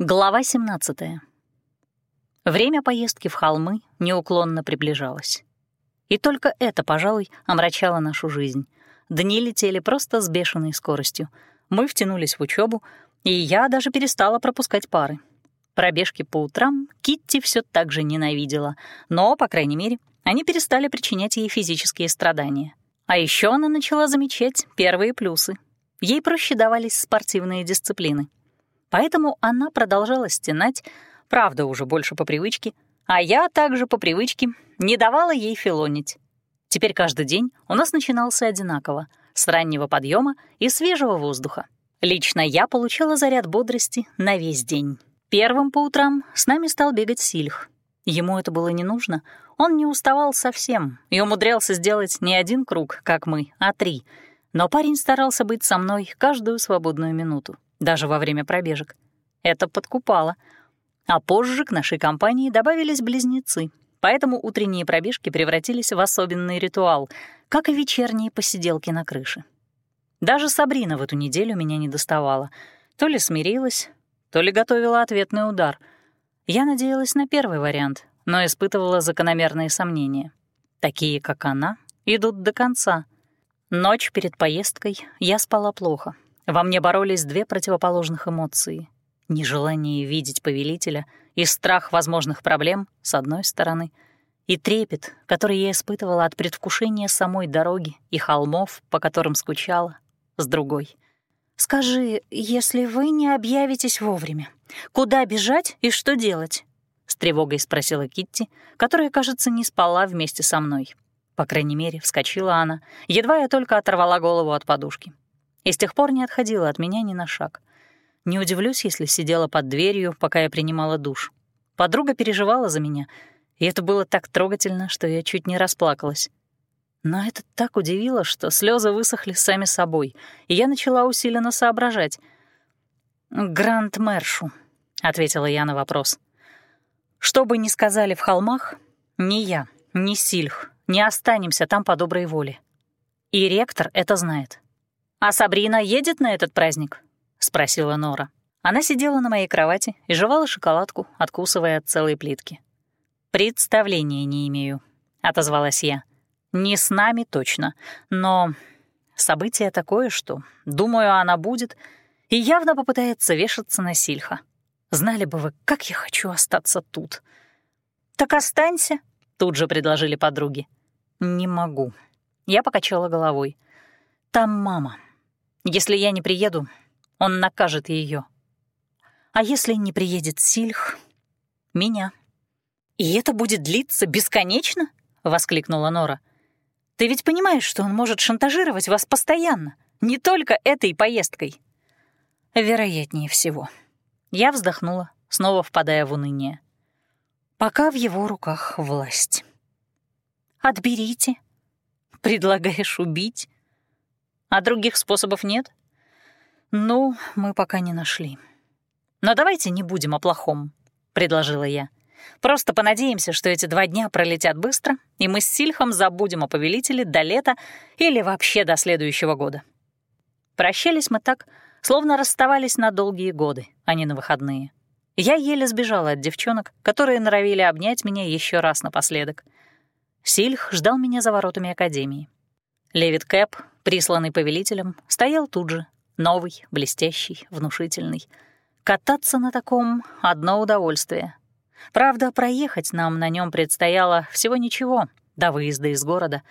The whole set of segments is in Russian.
Глава 17. Время поездки в холмы неуклонно приближалось. И только это, пожалуй, омрачало нашу жизнь. Дни летели просто с бешеной скоростью. Мы втянулись в учебу, и я даже перестала пропускать пары. Пробежки по утрам Китти все так же ненавидела, но, по крайней мере, они перестали причинять ей физические страдания. А еще она начала замечать первые плюсы. Ей проще давались спортивные дисциплины — Поэтому она продолжала стенать, правда, уже больше по привычке, а я также по привычке не давала ей филонить. Теперь каждый день у нас начинался одинаково, с раннего подъема и свежего воздуха. Лично я получала заряд бодрости на весь день. Первым по утрам с нами стал бегать Сильх. Ему это было не нужно, он не уставал совсем и умудрялся сделать не один круг, как мы, а три. Но парень старался быть со мной каждую свободную минуту даже во время пробежек. Это подкупало. А позже к нашей компании добавились близнецы, поэтому утренние пробежки превратились в особенный ритуал, как и вечерние посиделки на крыше. Даже Сабрина в эту неделю меня не доставала. То ли смирилась, то ли готовила ответный удар. Я надеялась на первый вариант, но испытывала закономерные сомнения. Такие, как она, идут до конца. Ночь перед поездкой я спала плохо, во мне боролись две противоположных эмоции — нежелание видеть повелителя и страх возможных проблем, с одной стороны, и трепет, который я испытывала от предвкушения самой дороги и холмов, по которым скучала, с другой. «Скажи, если вы не объявитесь вовремя, куда бежать и что делать?» — с тревогой спросила Китти, которая, кажется, не спала вместе со мной. По крайней мере, вскочила она, едва я только оторвала голову от подушки и с тех пор не отходила от меня ни на шаг. Не удивлюсь, если сидела под дверью, пока я принимала душ. Подруга переживала за меня, и это было так трогательно, что я чуть не расплакалась. Но это так удивило, что слезы высохли сами собой, и я начала усиленно соображать. «Гранд Мэршу», — ответила я на вопрос. «Что бы ни сказали в холмах, ни я, ни Сильх не останемся там по доброй воле. И ректор это знает. «А Сабрина едет на этот праздник?» — спросила Нора. Она сидела на моей кровати и жевала шоколадку, откусывая от целой плитки. «Представления не имею», — отозвалась я. «Не с нами точно, но событие такое, что, думаю, она будет и явно попытается вешаться на Сильха. Знали бы вы, как я хочу остаться тут». «Так останься», — тут же предложили подруги. «Не могу». Я покачала головой. «Там мама». Если я не приеду, он накажет ее. А если не приедет Сильх? Меня. «И это будет длиться бесконечно?» — воскликнула Нора. «Ты ведь понимаешь, что он может шантажировать вас постоянно, не только этой поездкой?» «Вероятнее всего». Я вздохнула, снова впадая в уныние. «Пока в его руках власть». «Отберите». «Предлагаешь убить?» А других способов нет? Ну, мы пока не нашли. Но давайте не будем о плохом, предложила я. Просто понадеемся, что эти два дня пролетят быстро, и мы с Сильхом забудем о повелителе до лета или вообще до следующего года. Прощались мы так, словно расставались на долгие годы, а не на выходные. Я еле сбежала от девчонок, которые норовили обнять меня еще раз напоследок. Сильх ждал меня за воротами Академии. Левит Кэп, присланный повелителем, стоял тут же, новый, блестящий, внушительный. Кататься на таком — одно удовольствие. Правда, проехать нам на нем предстояло всего ничего, до выезда из города.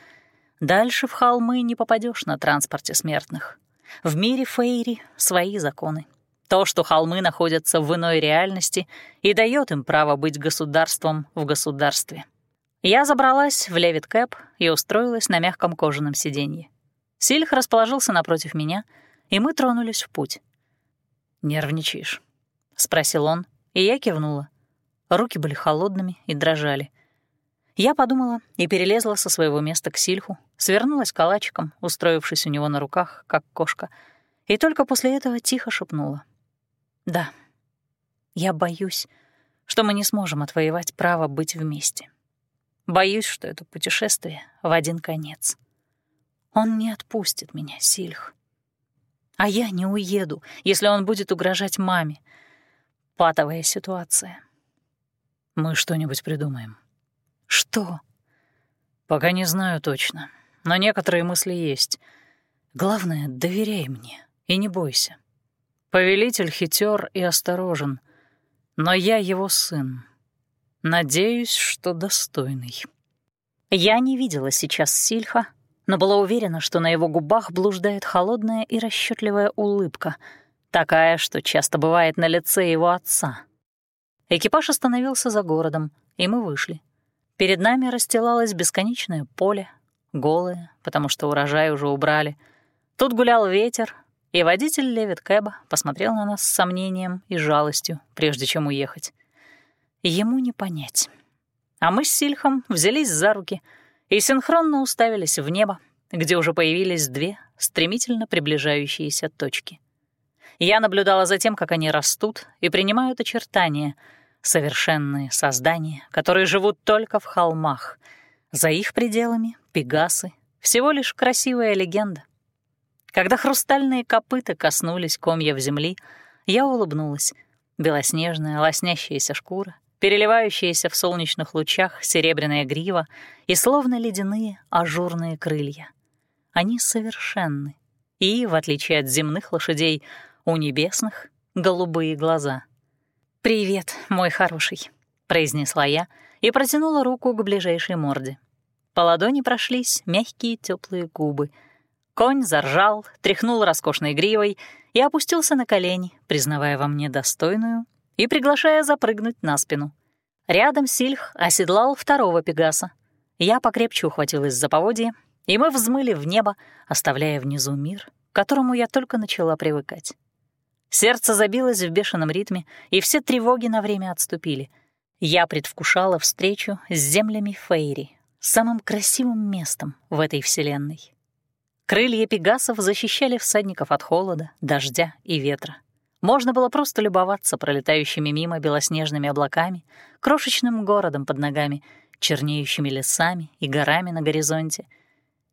Дальше в холмы не попадешь на транспорте смертных. В мире Фейри свои законы. То, что холмы находятся в иной реальности, и дает им право быть государством в государстве. Я забралась в Левит Кэп и устроилась на мягком кожаном сиденье. Сильх расположился напротив меня, и мы тронулись в путь. «Нервничаешь?» — спросил он, и я кивнула. Руки были холодными и дрожали. Я подумала и перелезла со своего места к Сильху, свернулась калачиком, устроившись у него на руках, как кошка, и только после этого тихо шепнула. «Да, я боюсь, что мы не сможем отвоевать право быть вместе». Боюсь, что это путешествие в один конец. Он не отпустит меня, Сильх. А я не уеду, если он будет угрожать маме. патовая ситуация. Мы что-нибудь придумаем. Что? Пока не знаю точно, но некоторые мысли есть. Главное, доверяй мне и не бойся. Повелитель хитер и осторожен, но я его сын. Надеюсь, что достойный. Я не видела сейчас Сильха, но была уверена, что на его губах блуждает холодная и расчетливая улыбка, такая, что часто бывает на лице его отца. Экипаж остановился за городом, и мы вышли. Перед нами расстилалось бесконечное поле, голое, потому что урожай уже убрали. Тут гулял ветер, и водитель Левит Кэба посмотрел на нас с сомнением и жалостью, прежде чем уехать. Ему не понять. А мы с Сильхом взялись за руки и синхронно уставились в небо, где уже появились две стремительно приближающиеся точки. Я наблюдала за тем, как они растут и принимают очертания, совершенные создания, которые живут только в холмах. За их пределами — пегасы, всего лишь красивая легенда. Когда хрустальные копыта коснулись комьев земли, я улыбнулась. Белоснежная, лоснящаяся шкура, переливающаяся в солнечных лучах серебряная грива и словно ледяные ажурные крылья. Они совершенны. И, в отличие от земных лошадей, у небесных — голубые глаза. «Привет, мой хороший», — произнесла я и протянула руку к ближайшей морде. По ладони прошлись мягкие теплые губы — Конь заржал, тряхнул роскошной гривой и опустился на колени, признавая во мне достойную и приглашая запрыгнуть на спину. Рядом Сильх оседлал второго пегаса. Я покрепче ухватилась за поводье, и мы взмыли в небо, оставляя внизу мир, к которому я только начала привыкать. Сердце забилось в бешеном ритме, и все тревоги на время отступили. Я предвкушала встречу с землями Фейри, самым красивым местом в этой вселенной. Крылья пегасов защищали всадников от холода, дождя и ветра. Можно было просто любоваться пролетающими мимо белоснежными облаками, крошечным городом под ногами, чернеющими лесами и горами на горизонте.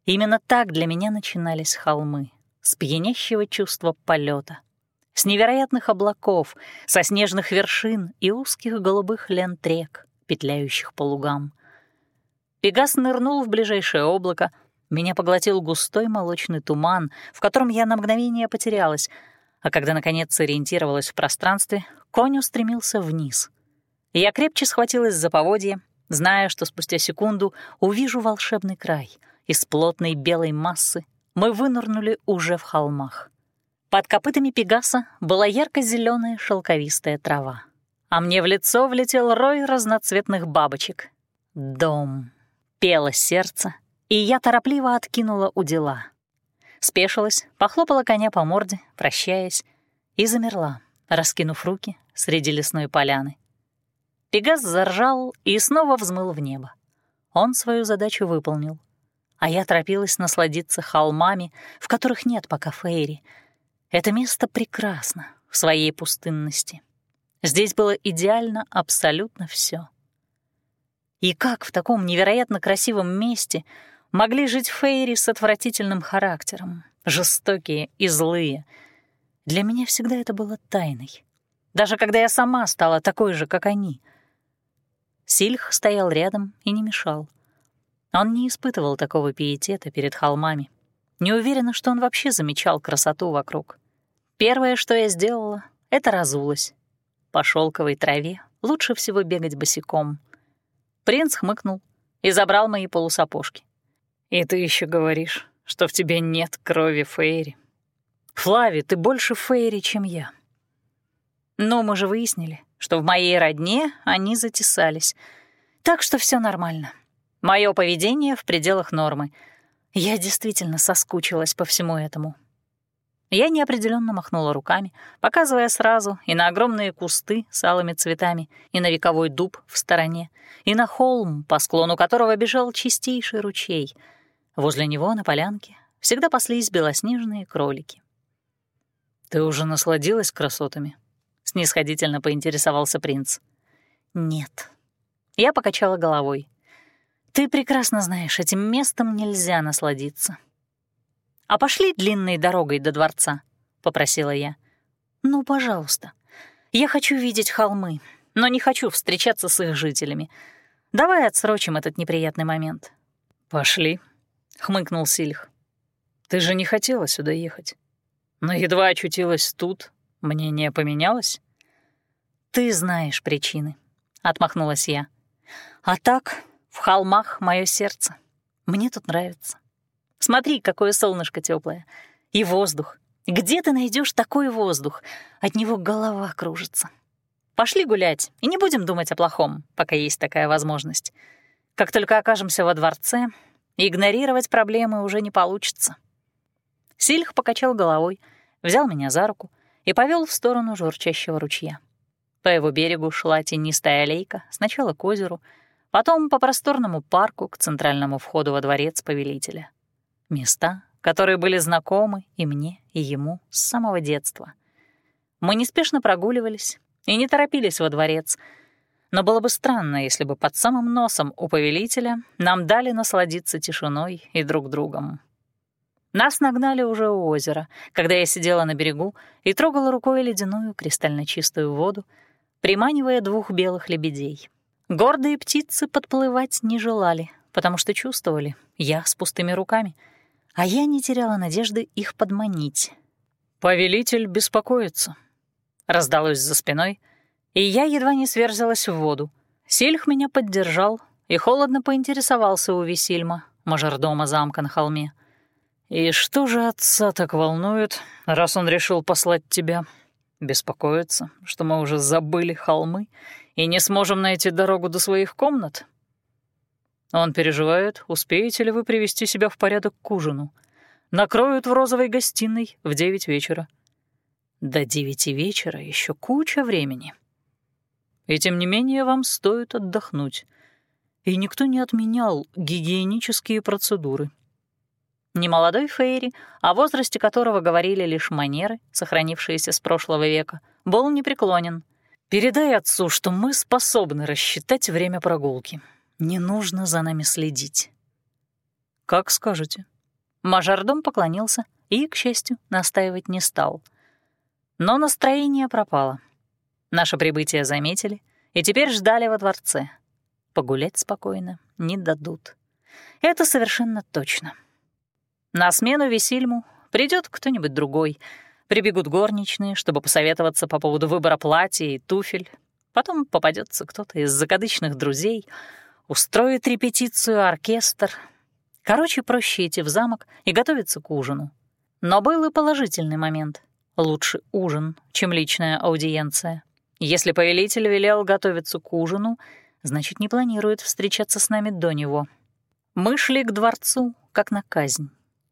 Именно так для меня начинались холмы, с пьянящего чувства полета, с невероятных облаков, со снежных вершин и узких голубых лент рек, петляющих по лугам. Пегас нырнул в ближайшее облако — меня поглотил густой молочный туман, в котором я на мгновение потерялась, а когда, наконец, сориентировалась в пространстве, конь устремился вниз. Я крепче схватилась за поводье, зная, что спустя секунду увижу волшебный край. Из плотной белой массы мы вынырнули уже в холмах. Под копытами Пегаса была ярко зеленая шелковистая трава. А мне в лицо влетел рой разноцветных бабочек. Дом. Пело сердце, и я торопливо откинула у дела. Спешилась, похлопала коня по морде, прощаясь, и замерла, раскинув руки среди лесной поляны. Пегас заржал и снова взмыл в небо. Он свою задачу выполнил. А я торопилась насладиться холмами, в которых нет пока фейри. Это место прекрасно в своей пустынности. Здесь было идеально абсолютно все. И как в таком невероятно красивом месте могли жить фейри с отвратительным характером, жестокие и злые. Для меня всегда это было тайной. Даже когда я сама стала такой же, как они. Сильх стоял рядом и не мешал. Он не испытывал такого пиетета перед холмами. Не уверена, что он вообще замечал красоту вокруг. Первое, что я сделала, — это разулась. По шелковой траве лучше всего бегать босиком. Принц хмыкнул и забрал мои полусапожки. И ты еще говоришь, что в тебе нет крови Фейри. Флави, ты больше Фейри, чем я. Но мы же выяснили, что в моей родне они затесались. Так что все нормально. Мое поведение в пределах нормы. Я действительно соскучилась по всему этому. Я неопределенно махнула руками, показывая сразу и на огромные кусты с алыми цветами, и на вековой дуб в стороне, и на холм, по склону которого бежал чистейший ручей — Возле него на полянке всегда паслись белоснежные кролики. «Ты уже насладилась красотами?» — снисходительно поинтересовался принц. «Нет». Я покачала головой. «Ты прекрасно знаешь, этим местом нельзя насладиться». «А пошли длинной дорогой до дворца», — попросила я. «Ну, пожалуйста. Я хочу видеть холмы, но не хочу встречаться с их жителями. Давай отсрочим этот неприятный момент». «Пошли», — хмыкнул Сильх. «Ты же не хотела сюда ехать. Но едва очутилась тут, мнение поменялось?» «Ты знаешь причины», — отмахнулась я. «А так, в холмах мое сердце. Мне тут нравится. Смотри, какое солнышко теплое. И воздух. Где ты найдешь такой воздух? От него голова кружится. Пошли гулять, и не будем думать о плохом, пока есть такая возможность. Как только окажемся во дворце, игнорировать проблемы уже не получится. Сильх покачал головой, взял меня за руку и повел в сторону журчащего ручья. По его берегу шла тенистая аллейка, сначала к озеру, потом по просторному парку к центральному входу во дворец повелителя. Места, которые были знакомы и мне, и ему с самого детства. Мы неспешно прогуливались и не торопились во дворец, но было бы странно, если бы под самым носом у повелителя нам дали насладиться тишиной и друг другом. Нас нагнали уже у озера, когда я сидела на берегу и трогала рукой ледяную кристально чистую воду, приманивая двух белых лебедей. Гордые птицы подплывать не желали, потому что чувствовали, я с пустыми руками — а я не теряла надежды их подманить. «Повелитель беспокоится», — раздалось за спиной, и я едва не сверзилась в воду. Сильх меня поддержал и холодно поинтересовался у Висильма, мажордома замка на холме. «И что же отца так волнует, раз он решил послать тебя? Беспокоится, что мы уже забыли холмы и не сможем найти дорогу до своих комнат?» Он переживает, успеете ли вы привести себя в порядок к ужину. Накроют в розовой гостиной в девять вечера. До девяти вечера еще куча времени. И тем не менее вам стоит отдохнуть. И никто не отменял гигиенические процедуры. Немолодой Фейри, о возрасте которого говорили лишь манеры, сохранившиеся с прошлого века, был непреклонен. «Передай отцу, что мы способны рассчитать время прогулки», не нужно за нами следить. Как скажете. Мажордом поклонился и, к счастью, настаивать не стал. Но настроение пропало. Наше прибытие заметили и теперь ждали во дворце. Погулять спокойно не дадут. Это совершенно точно. На смену Весильму придет кто-нибудь другой. Прибегут горничные, чтобы посоветоваться по поводу выбора платья и туфель. Потом попадется кто-то из закадычных друзей — устроит репетицию оркестр. Короче, проще идти в замок и готовиться к ужину. Но был и положительный момент. Лучше ужин, чем личная аудиенция. Если повелитель велел готовиться к ужину, значит, не планирует встречаться с нами до него. Мы шли к дворцу, как на казнь.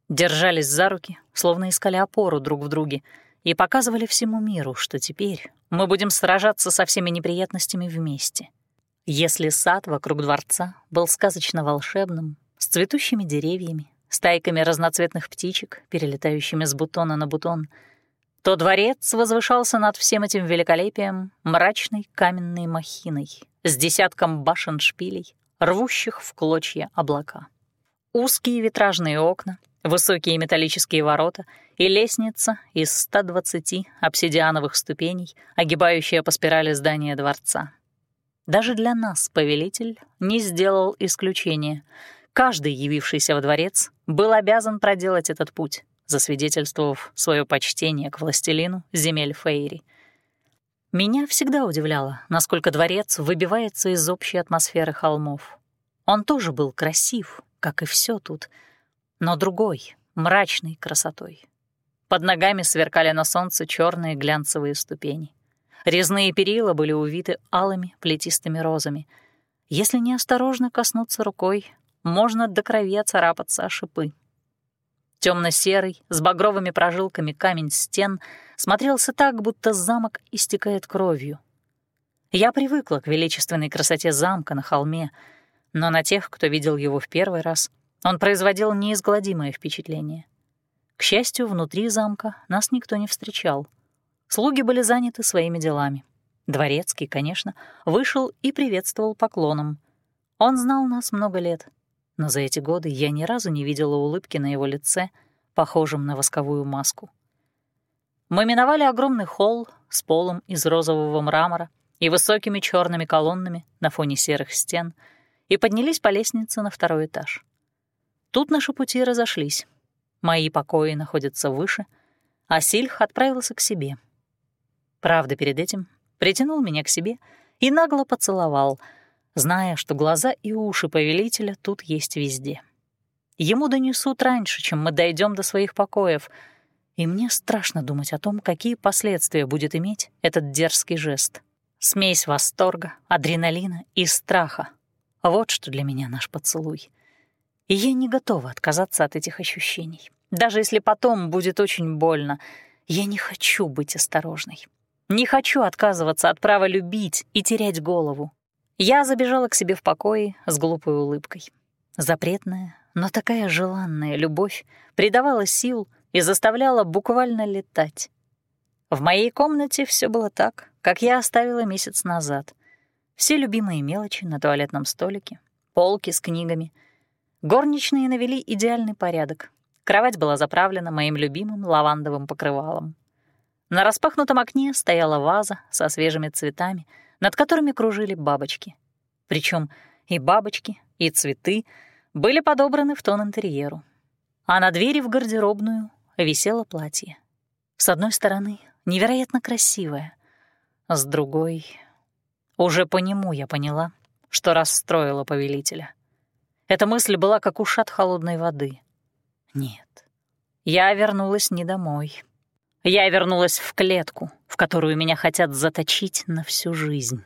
Держались за руки, словно искали опору друг в друге, и показывали всему миру, что теперь мы будем сражаться со всеми неприятностями вместе — если сад вокруг дворца был сказочно волшебным, с цветущими деревьями, стайками разноцветных птичек, перелетающими с бутона на бутон, то дворец возвышался над всем этим великолепием мрачной каменной махиной с десятком башен-шпилей, рвущих в клочья облака. Узкие витражные окна, высокие металлические ворота и лестница из 120 обсидиановых ступеней, огибающая по спирали здания дворца. Даже для нас повелитель не сделал исключения. Каждый, явившийся во дворец, был обязан проделать этот путь, засвидетельствовав свое почтение к властелину земель Фейри. Меня всегда удивляло, насколько дворец выбивается из общей атмосферы холмов. Он тоже был красив, как и все тут, но другой, мрачной красотой. Под ногами сверкали на солнце черные глянцевые ступени. Резные перила были увиты алыми плетистыми розами. Если неосторожно коснуться рукой, можно до крови царапаться о шипы. Темно-серый, с багровыми прожилками камень стен смотрелся так, будто замок истекает кровью. Я привыкла к величественной красоте замка на холме, но на тех, кто видел его в первый раз, он производил неизгладимое впечатление. К счастью, внутри замка нас никто не встречал — Слуги были заняты своими делами. Дворецкий, конечно, вышел и приветствовал поклоном. Он знал нас много лет, но за эти годы я ни разу не видела улыбки на его лице, похожем на восковую маску. Мы миновали огромный холл с полом из розового мрамора и высокими черными колоннами на фоне серых стен и поднялись по лестнице на второй этаж. Тут наши пути разошлись. Мои покои находятся выше, а Сильх отправился к себе. Правда, перед этим притянул меня к себе и нагло поцеловал, зная, что глаза и уши повелителя тут есть везде. Ему донесут раньше, чем мы дойдем до своих покоев, и мне страшно думать о том, какие последствия будет иметь этот дерзкий жест. Смесь восторга, адреналина и страха. Вот что для меня наш поцелуй. И я не готова отказаться от этих ощущений. Даже если потом будет очень больно, я не хочу быть осторожной. Не хочу отказываться от права любить и терять голову. Я забежала к себе в покое с глупой улыбкой. Запретная, но такая желанная любовь придавала сил и заставляла буквально летать. В моей комнате все было так, как я оставила месяц назад. Все любимые мелочи на туалетном столике, полки с книгами. Горничные навели идеальный порядок. Кровать была заправлена моим любимым лавандовым покрывалом. На распахнутом окне стояла ваза со свежими цветами, над которыми кружили бабочки. Причем и бабочки, и цветы — были подобраны в тон интерьеру. А на двери в гардеробную висело платье. С одной стороны, невероятно красивое, с другой... Уже по нему я поняла, что расстроила повелителя. Эта мысль была как ушат холодной воды. Нет, я вернулась не домой. Я вернулась в клетку, в которую меня хотят заточить на всю жизнь.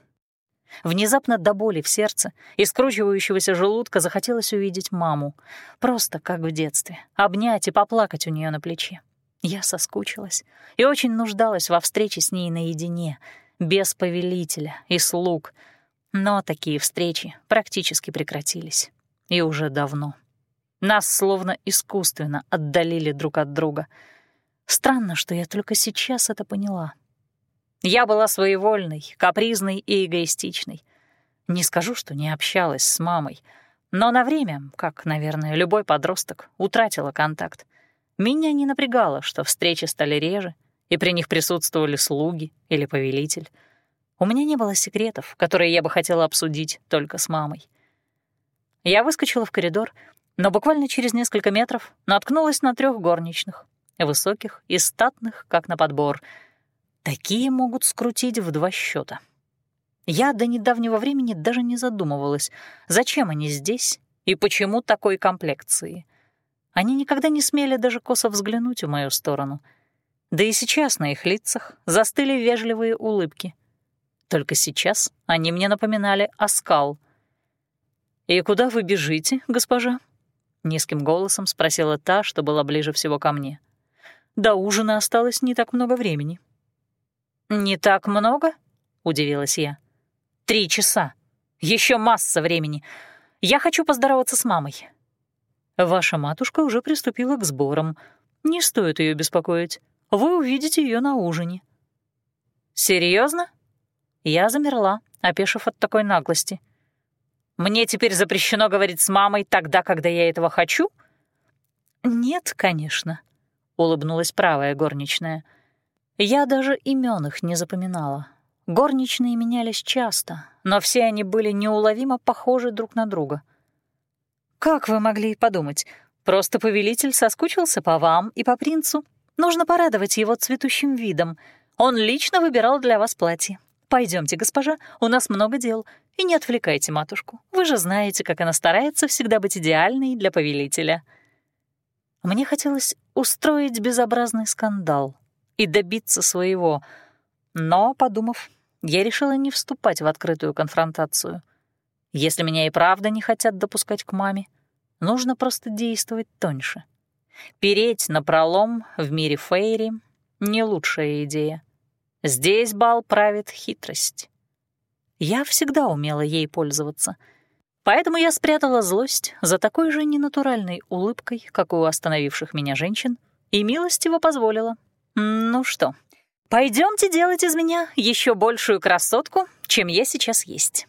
Внезапно до боли в сердце и скручивающегося желудка захотелось увидеть маму. Просто как в детстве. Обнять и поплакать у нее на плече. Я соскучилась и очень нуждалась во встрече с ней наедине, без повелителя и слуг. Но такие встречи практически прекратились. И уже давно. Нас словно искусственно отдалили друг от друга. Странно, что я только сейчас это поняла — я была своевольной, капризной и эгоистичной. Не скажу, что не общалась с мамой, но на время, как, наверное, любой подросток, утратила контакт. Меня не напрягало, что встречи стали реже, и при них присутствовали слуги или повелитель. У меня не было секретов, которые я бы хотела обсудить только с мамой. Я выскочила в коридор, но буквально через несколько метров наткнулась на трех горничных, высоких и статных, как на подбор — Такие могут скрутить в два счета. Я до недавнего времени даже не задумывалась, зачем они здесь и почему такой комплекции. Они никогда не смели даже косо взглянуть в мою сторону. Да и сейчас на их лицах застыли вежливые улыбки. Только сейчас они мне напоминали оскал. «И куда вы бежите, госпожа?» — низким голосом спросила та, что была ближе всего ко мне. «До ужина осталось не так много времени». «Не так много?» — удивилась я. «Три часа. Еще масса времени. Я хочу поздороваться с мамой». «Ваша матушка уже приступила к сборам. Не стоит ее беспокоить. Вы увидите ее на ужине». Серьезно? Я замерла, опешив от такой наглости. «Мне теперь запрещено говорить с мамой тогда, когда я этого хочу?» «Нет, конечно», — улыбнулась правая горничная. — я даже имен их не запоминала. Горничные менялись часто, но все они были неуловимо похожи друг на друга. «Как вы могли подумать? Просто повелитель соскучился по вам и по принцу. Нужно порадовать его цветущим видом. Он лично выбирал для вас платье. Пойдемте, госпожа, у нас много дел. И не отвлекайте матушку. Вы же знаете, как она старается всегда быть идеальной для повелителя». Мне хотелось устроить безобразный скандал — и добиться своего. Но, подумав, я решила не вступать в открытую конфронтацию. Если меня и правда не хотят допускать к маме, нужно просто действовать тоньше. Переть на пролом в мире Фейри — не лучшая идея. Здесь бал правит хитрость. Я всегда умела ей пользоваться. Поэтому я спрятала злость за такой же ненатуральной улыбкой, как у остановивших меня женщин, и милостиво позволила ну что, пойдемте делать из меня еще большую красотку, чем я сейчас есть.